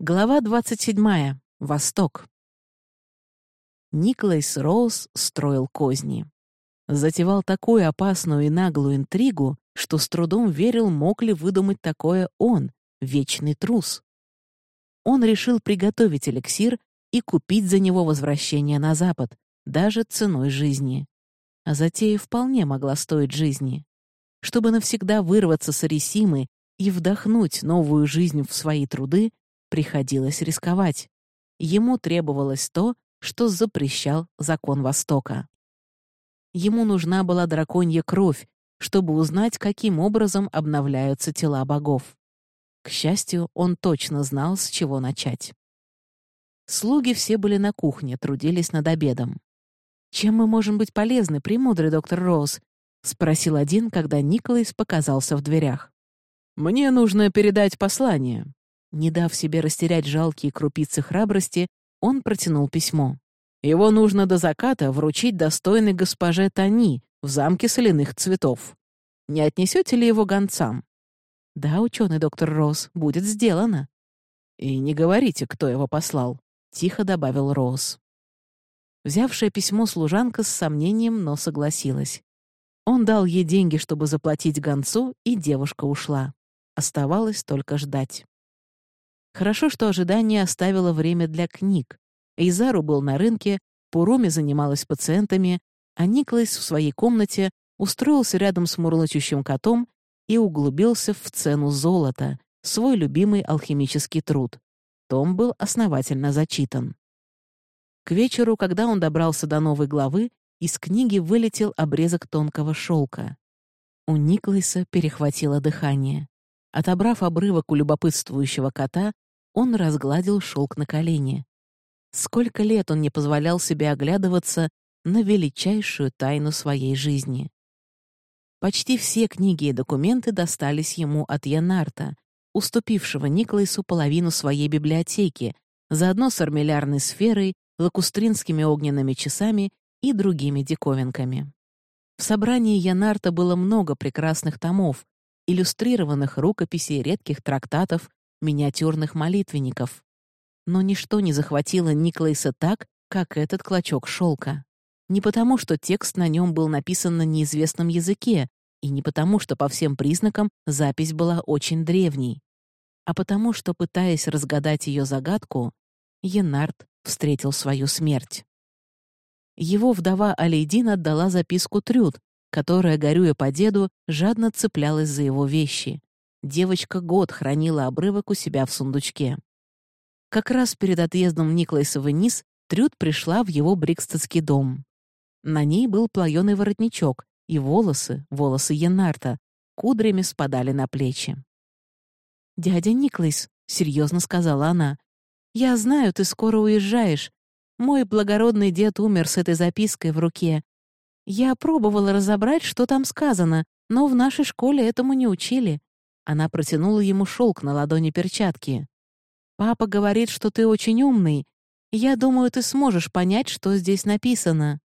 Глава 27. Восток. Николайс Роуз строил козни. Затевал такую опасную и наглую интригу, что с трудом верил, мог ли выдумать такое он, вечный трус. Он решил приготовить эликсир и купить за него возвращение на Запад, даже ценой жизни. А затея вполне могла стоить жизни. Чтобы навсегда вырваться с Арисимы и вдохнуть новую жизнь в свои труды, приходилось рисковать. Ему требовалось то, что запрещал закон Востока. Ему нужна была драконья кровь, чтобы узнать, каким образом обновляются тела богов. К счастью, он точно знал, с чего начать. Слуги все были на кухне, трудились над обедом. «Чем мы можем быть полезны, премудрый доктор Роуз?» — спросил один, когда Николайс показался в дверях. «Мне нужно передать послание», не дав себе растерять жалкие крупицы храбрости, он протянул письмо. «Его нужно до заката вручить достойной госпоже Тони в замке соляных цветов. Не отнесете ли его гонцам?» «Да, ученый доктор Росс, будет сделано». «И не говорите, кто его послал», — тихо добавил Росс. Взявшая письмо служанка с сомнением, но согласилась. Он дал ей деньги, чтобы заплатить гонцу, и девушка ушла. Оставалось только ждать. Хорошо, что ожидание оставило время для книг. Эйзару был на рынке, Пуруми занималась пациентами, а Никлайс в своей комнате устроился рядом с мурлычущим котом и углубился в цену золота, свой любимый алхимический труд. Том был основательно зачитан. К вечеру, когда он добрался до новой главы, из книги вылетел обрезок тонкого шелка. У Никлайса перехватило дыхание. Отобрав обрывок у любопытствующего кота, он разгладил шелк на колени. Сколько лет он не позволял себе оглядываться на величайшую тайну своей жизни. Почти все книги и документы достались ему от Янарта, уступившего Николайсу половину своей библиотеки, заодно с армиллярной сферой, лакустринскими огненными часами и другими диковинками. В собрании Янарта было много прекрасных томов, иллюстрированных рукописей, редких трактатов, миниатюрных молитвенников. Но ничто не захватило Никлайса так, как этот клочок шелка. Не потому, что текст на нем был написан на неизвестном языке, и не потому, что по всем признакам запись была очень древней, а потому, что, пытаясь разгадать ее загадку, Енард встретил свою смерть. Его вдова Алейдин отдала записку Трюд, которая, горюя по деду, жадно цеплялась за его вещи. Девочка год хранила обрывок у себя в сундучке. Как раз перед отъездом Никлайса вниз Трюд пришла в его брикстедский дом. На ней был плаёный воротничок, и волосы, волосы Янарта, кудрями спадали на плечи. «Дядя Никлайс», — серьезно сказала она, — «я знаю, ты скоро уезжаешь. Мой благородный дед умер с этой запиской в руке, я пробовала разобрать, что там сказано, но в нашей школе этому не учили. Она протянула ему шелк на ладони перчатки. «Папа говорит, что ты очень умный. Я думаю, ты сможешь понять, что здесь написано».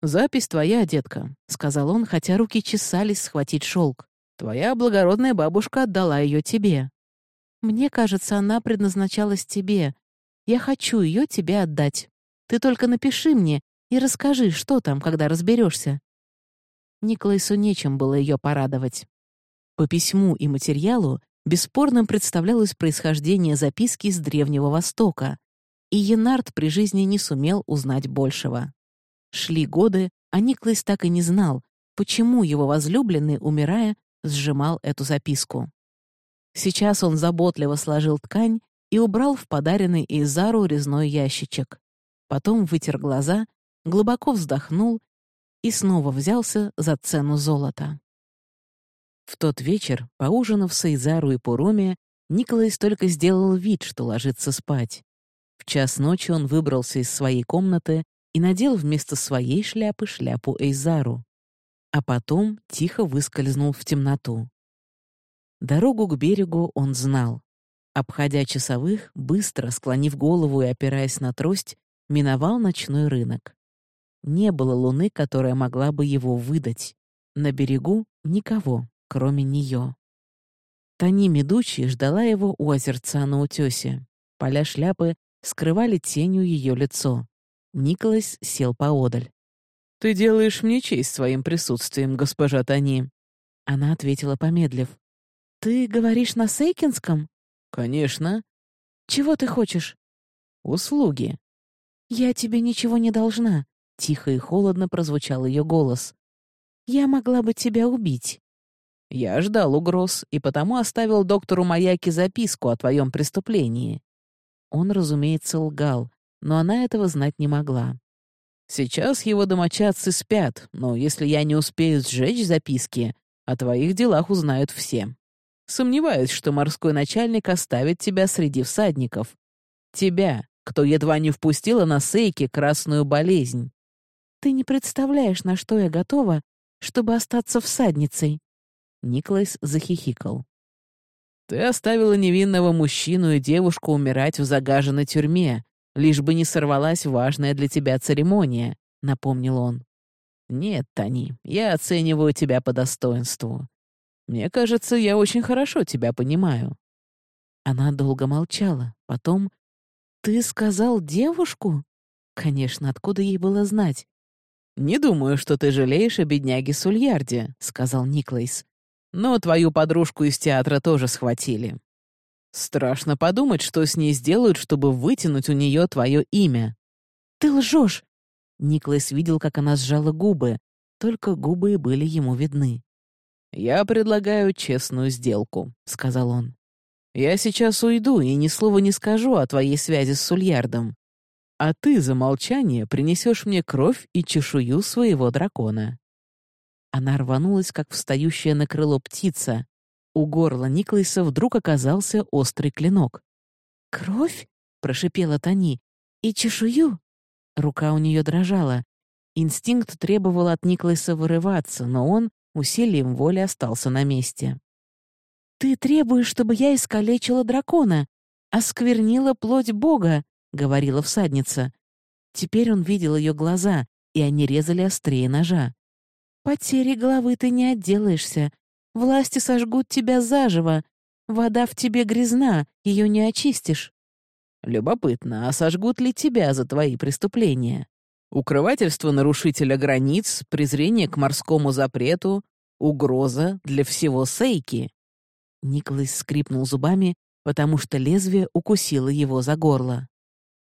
«Запись твоя, детка», — сказал он, хотя руки чесались схватить шелк. «Твоя благородная бабушка отдала ее тебе». «Мне кажется, она предназначалась тебе. Я хочу ее тебе отдать. Ты только напиши мне, и расскажи, что там, когда разберешься. Николайсу нечем было ее порадовать. По письму и материалу бесспорным представлялось происхождение записки с Древнего Востока, и Янард при жизни не сумел узнать большего. Шли годы, а Никлайс так и не знал, почему его возлюбленный, умирая, сжимал эту записку. Сейчас он заботливо сложил ткань и убрал в подаренный Изару резной ящичек. Потом вытер глаза глубоко вздохнул и снова взялся за цену золота. В тот вечер, поужинав с Эйзару и Пуроме, Николайс только сделал вид, что ложится спать. В час ночи он выбрался из своей комнаты и надел вместо своей шляпы шляпу Эйзару. А потом тихо выскользнул в темноту. Дорогу к берегу он знал. Обходя часовых, быстро, склонив голову и опираясь на трость, миновал ночной рынок. Не было луны, которая могла бы его выдать. На берегу никого, кроме нее. Тани Медучи ждала его у озерца на утёсе. Поля шляпы скрывали тенью ее лицо. Николас сел поодаль. «Ты делаешь мне честь своим присутствием, госпожа Тони». Она ответила, помедлив. «Ты говоришь на Сейкинском?» «Конечно». «Чего ты хочешь?» «Услуги». «Я тебе ничего не должна», — тихо и холодно прозвучал ее голос. «Я могла бы тебя убить». «Я ждал угроз, и потому оставил доктору Маяки записку о твоем преступлении». Он, разумеется, лгал, но она этого знать не могла. «Сейчас его домочадцы спят, но если я не успею сжечь записки, о твоих делах узнают все. Сомневаюсь, что морской начальник оставит тебя среди всадников. Тебя, кто едва не впустила на Сейке красную болезнь. Ты не представляешь, на что я готова, чтобы остаться всадницей. Николас захихикал. Ты оставила невинного мужчину и девушку умирать в загаженной тюрьме, лишь бы не сорвалась важная для тебя церемония, напомнил он. Нет, Тани, я оцениваю тебя по достоинству. Мне кажется, я очень хорошо тебя понимаю. Она долго молчала, потом «Ты сказал девушку?» Конечно, откуда ей было знать? «Не думаю, что ты жалеешь о бедняге Сульярде», — сказал Никлайс. «Но твою подружку из театра тоже схватили. Страшно подумать, что с ней сделают, чтобы вытянуть у нее твое имя». «Ты лжешь!» Никлайс видел, как она сжала губы, только губы и были ему видны. «Я предлагаю честную сделку», — сказал он. Я сейчас уйду и ни слова не скажу о твоей связи с Сульярдом. А ты за молчание принесешь мне кровь и чешую своего дракона». Она рванулась, как встающая на крыло птица. У горла Никлайса вдруг оказался острый клинок. «Кровь?» — прошипела Тони. «И чешую?» Рука у нее дрожала. Инстинкт требовал от Никлайса вырываться, но он усилием воли остался на месте. «Ты требуешь, чтобы я искалечила дракона, осквернила плоть Бога», — говорила всадница. Теперь он видел ее глаза, и они резали острее ножа. «Потери головы ты не отделаешься. Власти сожгут тебя заживо. Вода в тебе грязна, ее не очистишь». «Любопытно, а сожгут ли тебя за твои преступления?» Укрывательство нарушителя границ, презрение к морскому запрету, угроза для всего Сейки. Николас скрипнул зубами, потому что лезвие укусило его за горло.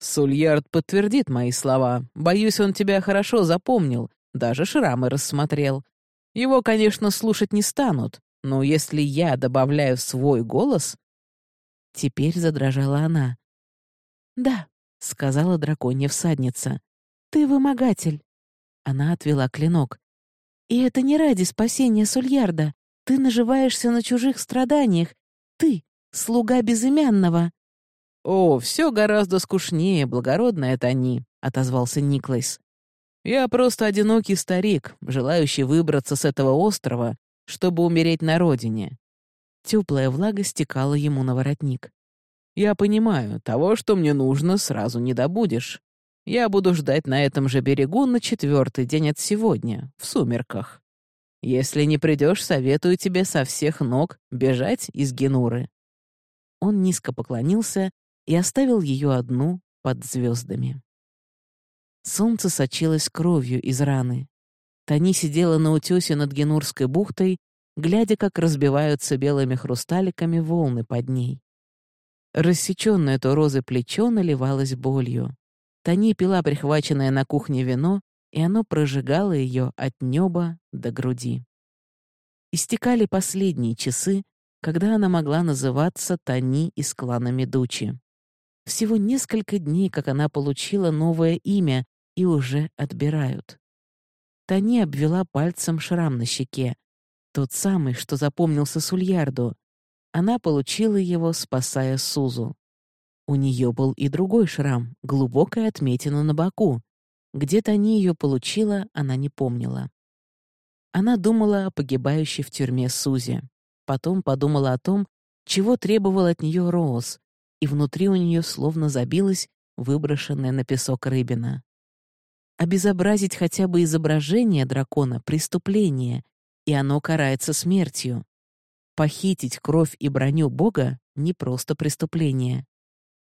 «Сульярд подтвердит мои слова. Боюсь, он тебя хорошо запомнил, даже шрамы рассмотрел. Его, конечно, слушать не станут, но если я добавляю свой голос...» Теперь задрожала она. «Да», — сказала драконья всадница, — «ты вымогатель». Она отвела клинок. «И это не ради спасения Сульярда. Ты наживаешься на чужих страданиях. Ты — слуга безымянного». «О, все гораздо скучнее, благородно это они», — отозвался Никлайс. «Я просто одинокий старик, желающий выбраться с этого острова, чтобы умереть на родине». Теплая влага стекала ему на воротник. «Я понимаю, того, что мне нужно, сразу не добудешь. Я буду ждать на этом же берегу на четвертый день от сегодня, в сумерках. Если не придешь, советую тебе со всех ног бежать из Генуры». Он низко поклонился и оставил ее одну под звездами. Солнце сочилось кровью из раны. Тани сидела на утесе над Генурской бухтой, глядя, как разбиваются белыми хрусталиками волны под ней. Рассеченное то розы плечо наливалось болью. Тани пила прихваченное на кухне вино и оно прожигало ее от неба до груди. Истекали последние часы, когда она могла называться Тани из клана Медучи. Всего несколько дней, как она получила новое имя, и уже отбирают. Тани обвела пальцем шрам на щеке, тот самый, что запомнился Сульярду. Она получила его, спасая Сузу. У нее был и другой шрам, глубокая отметина на боку, где-то они ее получила, она не помнила. Она думала о погибающей в тюрьме Сузе. Потом подумала о том, чего требовал от нее Роуз, и внутри у нее словно забилась выброшенная на песок рыбина. Обезобразить хотя бы изображение дракона — преступление, и оно карается смертью. Похитить кровь и броню Бога — не просто преступление.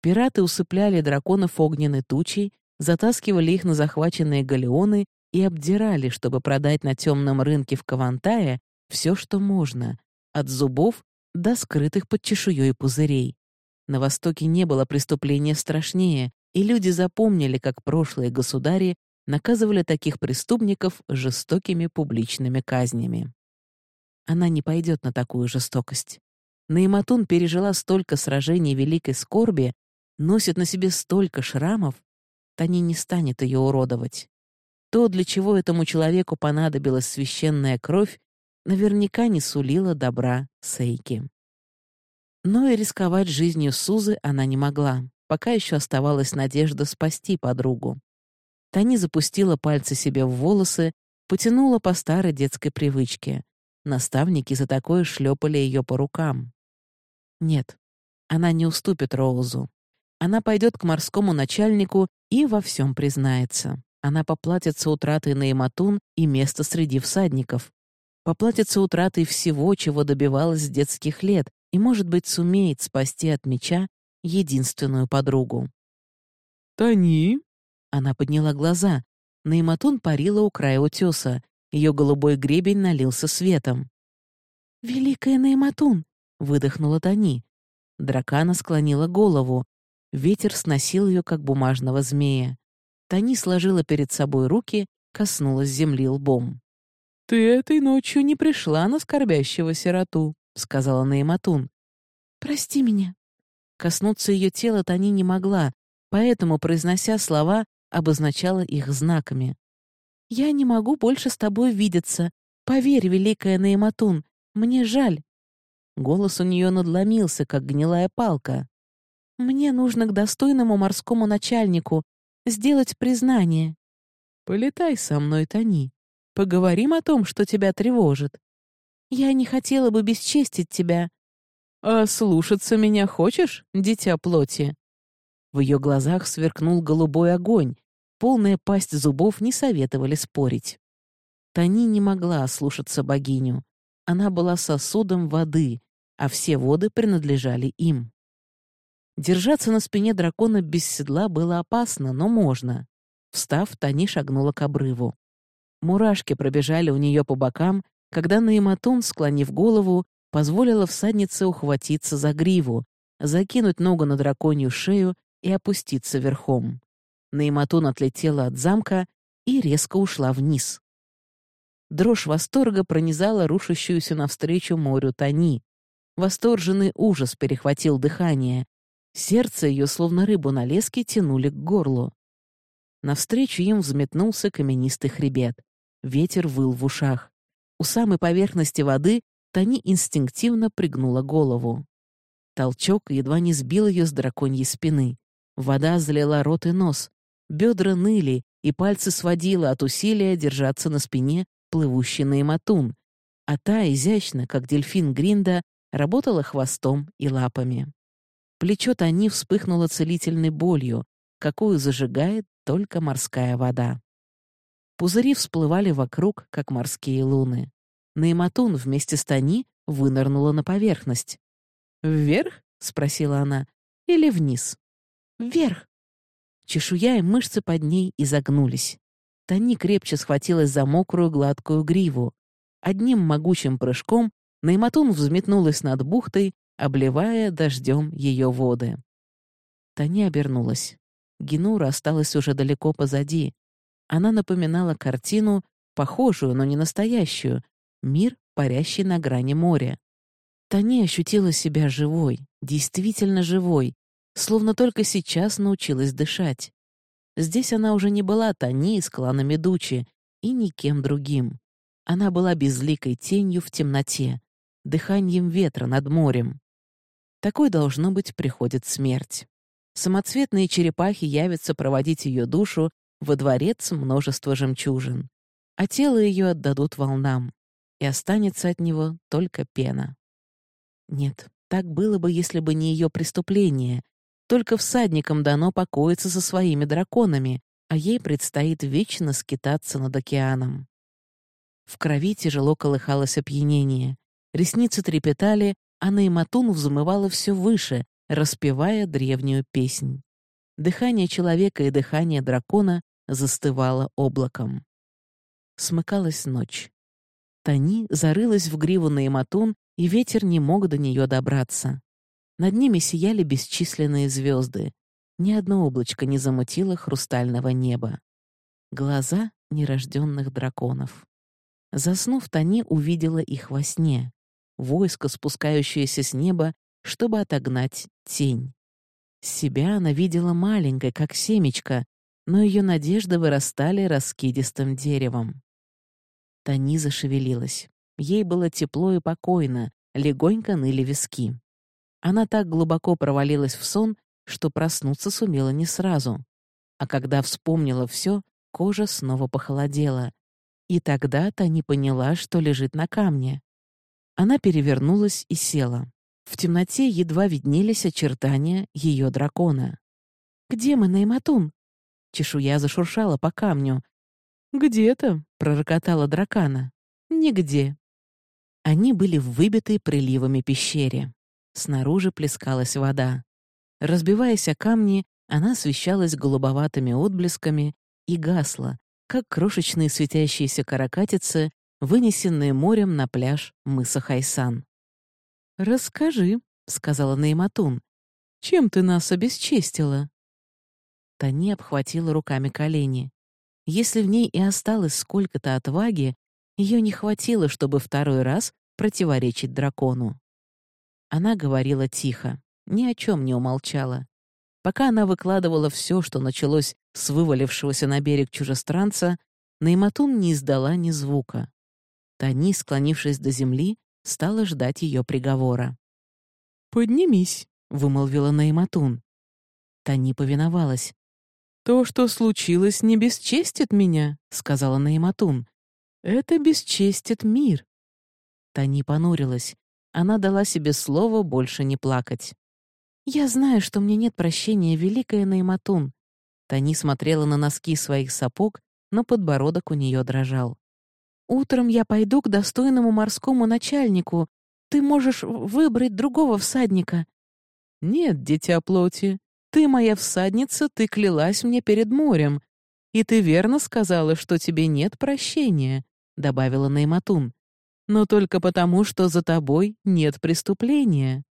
Пираты усыпляли драконов огненной тучей, затаскивали их на захваченные галеоны и обдирали, чтобы продать на темном рынке в Кавантае все, что можно, от зубов до скрытых под чешуей пузырей. На Востоке не было преступления страшнее, и люди запомнили, как прошлые государи наказывали таких преступников жестокими публичными казнями. Она не пойдет на такую жестокость. Наиматун пережила столько сражений великой скорби, носит на себе столько шрамов, Тани не станет ее уродовать. То, для чего этому человеку понадобилась священная кровь, наверняка не сулило добра Сейки. Но и рисковать жизнью Сузы она не могла, пока еще оставалась надежда спасти подругу. Тани запустила пальцы себе в волосы, потянула по старой детской привычке. Наставники за такое шлепали ее по рукам. Нет, она не уступит Роузу. Она пойдет к морскому начальнику и во всем признается. Она поплатится утратой Наиматун и место среди всадников. Поплатится утратой всего, чего добивалась с детских лет, и, может быть, сумеет спасти от меча единственную подругу. «Тони?» Она подняла глаза. Наиматун парила у края утеса. Ее голубой гребень налился светом. «Великая Наиматун!» — выдохнула Тони. Дракана склонила голову. Ветер сносил ее, как бумажного змея. Тони сложила перед собой руки, коснулась земли лбом. «Ты этой ночью не пришла на скорбящего сироту», — сказала Наиматун. «Прости меня». Коснуться ее тела Тони не могла, поэтому, произнося слова, обозначала их знаками. «Я не могу больше с тобой видеться. Поверь, великая Наиматун, мне жаль». Голос у нее надломился, как гнилая палка. «Мне нужно к достойному морскому начальнику сделать признание». «Полетай со мной, Тони», Поговорим о том, что тебя тревожит. Я не хотела бы бесчестить тебя. А слушаться меня хочешь, дитя плоти?» В ее глазах сверкнул голубой огонь. Полная пасть зубов не советовали спорить. Тани не могла ослушаться богиню. Она была сосудом воды, а все воды принадлежали им. Держаться на спине дракона без седла было опасно, но можно. Встав, Тани шагнула к обрыву. Мурашки пробежали у нее по бокам, когда Наиматун, склонив голову, позволила всаднице ухватиться за гриву, закинуть ногу на драконью шею и опуститься верхом. Наиматун отлетела от замка и резко ушла вниз. Дрожь восторга пронизала рушащуюся навстречу морю Тани. Восторженный ужас перехватил дыхание. Сердце ее, словно рыбу на леске, тянули к горлу. Навстречу им взметнулся каменистый хребет. Ветер выл в ушах. У самой поверхности воды Тани инстинктивно пригнула голову. Толчок едва не сбил ее с драконьей спины. Вода залила рот и нос. Бедра ныли, и пальцы сводила от усилия держаться на спине плывущей наиматун, а та, изящно, как дельфин Гринда, работала хвостом и лапами. Плечо Тани вспыхнуло целительной болью, какую зажигает только морская вода. Пузыри всплывали вокруг, как морские луны. Наиматун вместе с Тани вынырнула на поверхность. «Вверх?» — спросила она. «Или вниз?» «Вверх!» Чешуя и мышцы под ней изогнулись. Тани крепче схватилась за мокрую гладкую гриву. Одним могучим прыжком Найматун взметнулась над бухтой, обливая дождем ее воды. Тани обернулась. Генура осталась уже далеко позади. Она напоминала картину, похожую, но не настоящую, мир, парящий на грани моря. Тани ощутила себя живой, действительно живой, словно только сейчас научилась дышать. Здесь она уже не была Тани из клана Медучи и никем другим. Она была безликой тенью в темноте, дыханием ветра над морем. Такой, должно быть, приходит смерть. Самоцветные черепахи явятся проводить ее душу во дворец множество жемчужин, а тело ее отдадут волнам, и останется от него только пена. Нет, так было бы, если бы не ее преступление. Только всадникам дано покоиться со своими драконами, а ей предстоит вечно скитаться над океаном. В крови тяжело колыхалось опьянение. Ресницы трепетали, а Наиматун взмывала все выше, распевая древнюю песнь. Дыхание человека и дыхание дракона застывало облаком. Смыкалась ночь. Тани зарылась в гриву на Иматун, и ветер не мог до нее добраться. Над ними сияли бесчисленные звезды. Ни одно облачко не замутило хрустального неба. Глаза нерожденных драконов. Заснув, Тани увидела их во сне. Войско, спускающееся с неба, чтобы отогнать тень. Себя она видела маленькой, как семечко, но ее надежды вырастали раскидистым деревом. Тани зашевелилась. Ей было тепло и покойно, легонько ныли виски. Она так глубоко провалилась в сон, что проснуться сумела не сразу. А когда вспомнила все, кожа снова похолодела. И тогда Тани поняла, что лежит на камне. Она перевернулась и села. В темноте едва виднелись очертания ее дракона. «Где мы, Нейматун?» Чешуя зашуршала по камню. «Где-то», — пророкотала дракана. «Нигде». Они были в выбитой приливами пещере. Снаружи плескалась вода. Разбиваясь о камни, она освещалась голубоватыми отблесками и гасла, как крошечные светящиеся каракатицы, вынесенные морем на пляж мыса Хайсан. «Расскажи», — сказала Нейматун, — «чем ты нас обесчестила?» Тани обхватила руками колени. Если в ней и осталось сколько-то отваги, ее не хватило, чтобы второй раз противоречить дракону. Она говорила тихо, ни о чем не умолчала. Пока она выкладывала все, что началось с вывалившегося на берег чужестранца, Нейматун не издала ни звука. Тани, склонившись до земли, стала ждать ее приговора. «Поднимись», — вымолвила Нейматун. Тани повиновалась. «То, что случилось, не бесчестит меня», — сказала Нейматун. «Это бесчестит мир». Тани понурилась. Она дала себе слово больше не плакать. «Я знаю, что мне нет прощения, великая Нейматун». Тани смотрела на носки своих сапог, но подбородок у нее дрожал. Утром я пойду к достойному морскому начальнику. Ты можешь выбрать другого всадника». «Нет, дитя плоти, ты моя всадница, ты клялась мне перед морем. И ты верно сказала, что тебе нет прощения», — добавила Нейматун. «Но только потому, что за тобой нет преступления».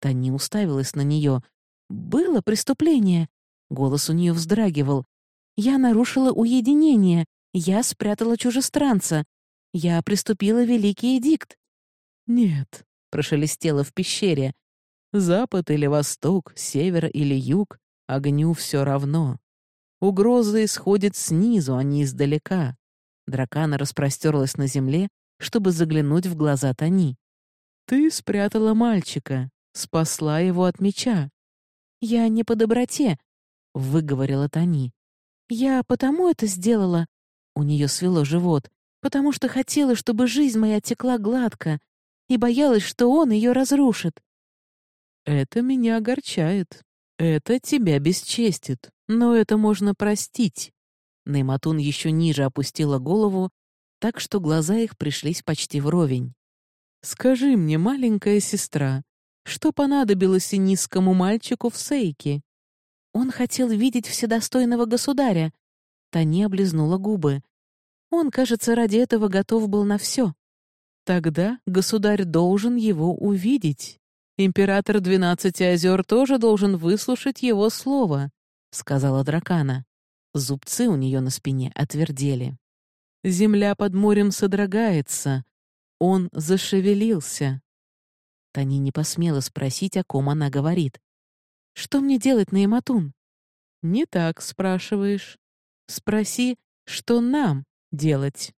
Тани уставилась на нее. «Было преступление». Голос у нее вздрагивал. «Я нарушила уединение. Я спрятала чужестранца. Я приступила великий эдикт. «Нет», — прошелестело в пещере. «Запад или восток, север или юг, огню все равно. Угроза исходит снизу, а не издалека». Дракана распростерлась на земле, чтобы заглянуть в глаза Тани. «Ты спрятала мальчика, спасла его от меча». «Я не по доброте», — выговорила Тани. «Я потому это сделала, у нее свело живот, потому что хотела, чтобы жизнь моя текла гладко, и боялась, что он ее разрушит. «Это меня огорчает. Это тебя бесчестит. Но это можно простить». Нейматун еще ниже опустила голову, так что глаза их пришлись почти вровень. «Скажи мне, маленькая сестра, что понадобилось и низкому мальчику в Сейке?» Он хотел видеть вседостойного государя, Тани облизнула губы. Он, кажется, ради этого готов был на все. Тогда государь должен его увидеть. Император Двенадцати озер тоже должен выслушать его слово, сказала дракана. Зубцы у нее на спине отвердели. Земля под морем содрогается. Он зашевелился. Тани не посмела спросить, о ком она говорит. «Что мне делать, Наиматун?» «Не так спрашиваешь. Спроси, что нам делать.